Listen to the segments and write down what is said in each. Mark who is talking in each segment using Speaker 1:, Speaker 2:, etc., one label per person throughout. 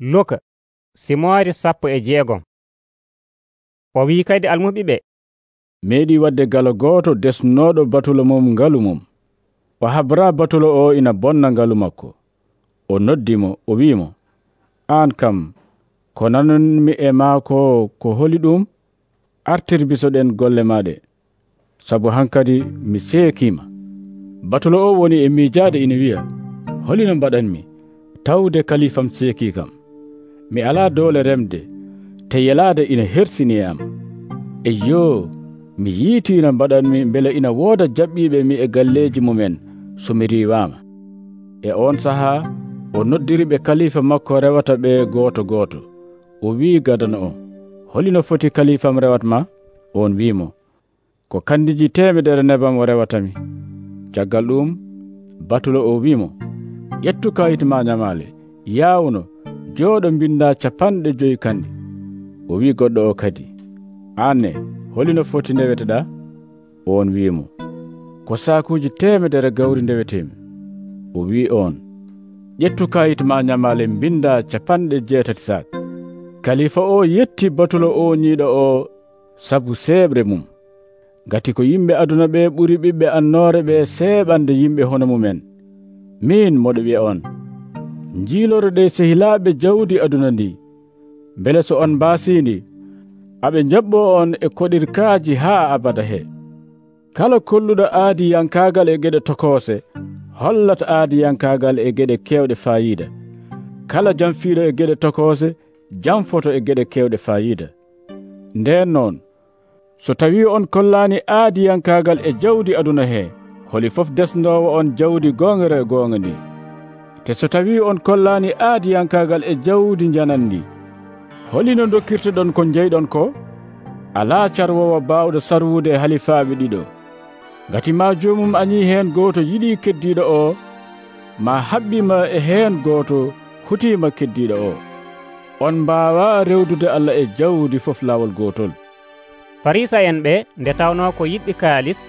Speaker 1: luka simoore sappo e jeegom. O wi kadi almuɓe ɓe
Speaker 2: meeɗi wadde galo gooto desnoɗo batulo mum ngalu mum. O habra batulo o ina bonna ngalu makko. O noddimo o wi'imo aan kam ko nanonmi e maako ko holi ɗum artirbisoɗen golle maɗe sabu hankadi mi seekima batulo o woni e miijaade ina wiya holino mbaɗanmi. Tawde kalifam seeki kam. mi alaa doole remde te yelaade ina hersini am eyyo mi yiitina mbaɗanmi mbele ina wooda jaɓɓiiɓe mi e galleeji mumen so mi riiwaama. E oon sahaa o noddiri ɓe kalifa makko rewata ɓe gooto gooto. O wi'i gadana o holino foti kalifam rewat ma? On wi'imo ko kandiji temedere nebam o rewatami caggal ɗum batulo o wi'imo ƴettu kayit ma ñamaale yaawno jooɗo mbinda capanɗe joyi kandi. O wi goɗɗo o kadi. Anne holino foti ndeweteɗa on wimo ko sakuji temedere gawri ndewetemi o wi on. Ƴettu kayit ma ñamale mbinda capanɗe jeetati sak kalifa o yetti batulo o ñiiɗo o sabu seeɓre mum. Gati ko yimɓe aduna ɓe ɓuri ɓiɓɓe annore ɓe seeɓande yimɓe hono mumen. Min moɗo wiya on. jiiloroɗe sehilaaɓe jawdi aduna ndi. Mbele so on mbaasindi aɓe jaɓɓo on e koɗirkaaji haa abada he. Kala kolluɗo aadiyankaagal e geɗe tokoose hollata aadiyankaagal e geɗe keewɗe faayiida. Kala jamfiiɗo e geɗe tokoose jamfoto e geɗe keewɗe faayiida. Nden noon so tawi on kollaani aadiyankaagal e jawdi aduna he holi fof desnoowo on jawdi goongere e goonga ndi. te so tawi on kollani aadiyankagal e jawdi janandi holino dokkirteɗon ko jeyɗon ko? Ala carwowo bawɗo sarwude e halifaɓe ɗiɗo. Gati ma jomum ani hen goto yiɗi keddiɗo o ma haɓɓima e hen goto hutima keddiɗo o. On mbawa rewdude allah e jawdi fof lawol gotol
Speaker 1: farisa en ɓe nde tawno ko yiɗɓi kaalis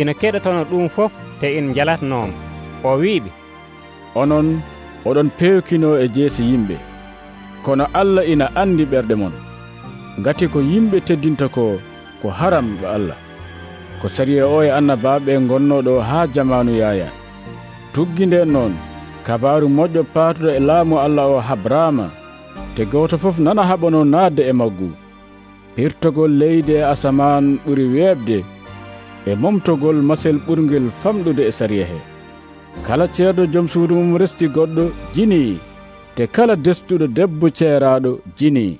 Speaker 1: ina keɗotono ɗum fof te in jalatnomo o wiɓe
Speaker 2: onon oɗon pewkino e jeesi yimɓe. Kono allah ina andi ɓerɗe mon. Gati ko yimɓe teddinta ko ko haram ɗo allah. Ko sariya o e annabaɓe gonnoɗo ha jamanu yaya tuggi nden noon kabaru moƴƴo paatuɗo e laamu allah o habrama te goto fof nana haɓono naatde e maggu. Pirtogol leydi e asaman ɓuri weɓde e momtogol masel ɓurgel famɗude e sariya he kala ceerɗo joom suudu mum resti goɗɗo jini. Te kala destuɗo debbo ceeraɗo jini.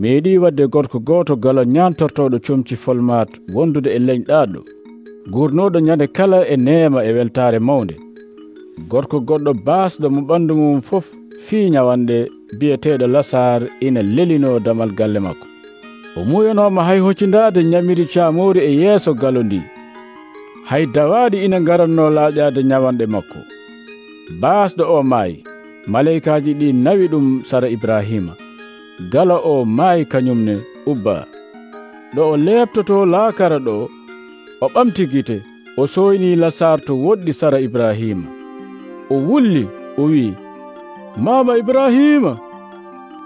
Speaker 2: Meeɗi wadde gorko gooto gala ñantortoɗo comci folmat wondude e leñɗaɗo gurnoɗo ñande kala e neema e weltare mawde gorko goɗɗo baasɗo mo ɓandu mum fof fii ñawande biyeteɗo lasar ina lelino damal galle makko. O muyanoma hay hoccindade ñamiri camori e yeeso galo ndi. hay dawaɗi ina garanno laaƴade ñawanɗe makko. Baasɗo o maayi maleykaji ɗi nawi ɗum sara ibrahima. Gala o maayi kañumne ubba. Ɗo o leɓtoto laakara ɗo o ɓamti gite o soyni lasar to woɗɗi sara ibrahima. O wulli o wi'i mama ibrahima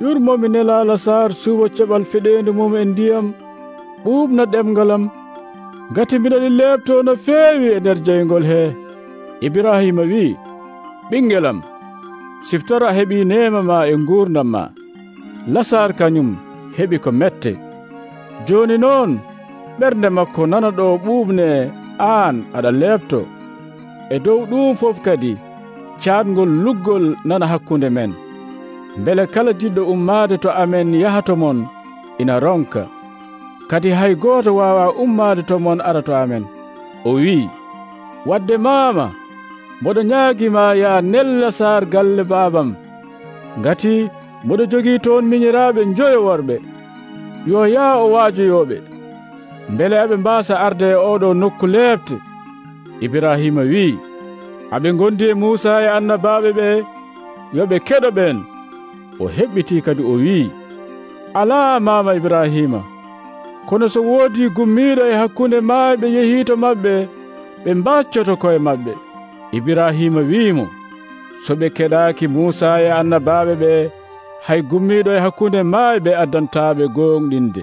Speaker 2: yurmomi nela lasar suwo ceɓal feɗendu mum e ndiyam ɓuuɓna ɗemgalam gati mbiɗaɗi lebto no feewi e nder jeyngol he ibrahima wi ɓingelam siftora heɓi nema ma e gurdam ma lasar kañum heɓi ko mette. Joni noon ɓernde makko nana ɗo ɓuuɓne aan aɗa lebto. E dow ɗum fof kadi caatgol luggol nana hakkunde men. Beele kala jiɗɗo ummade to amen yahato mon ina ronka. kadi hay goto wawa ummade to mon ara to amen. O wi wadde maama mboɗo ñaaguima ya nella sar galle babam ngati mboɗo jogii toon miñiraɓe joyo worɓe yo yaa o waajoyoɓe mbele aɓe mbasa arde e oɗo nokku lebte ibrahima wi aɓe gondi e muusa e annabaɓe ɓe yoɓe keɗo ɓen o heɓɓiti kadi o wi ala mama ibrahima kono so woodi gummiiɗo e hakkunde maaɓe yehiito maɓɓe ɓe mbaccoto koye maɓɓe. Ibrahima wi'imo so ɓe keɗaaki muusa e annabaaɓe ɓe hay gummiiɗo e hakkunde maaɓe addantaɓe gonɗinde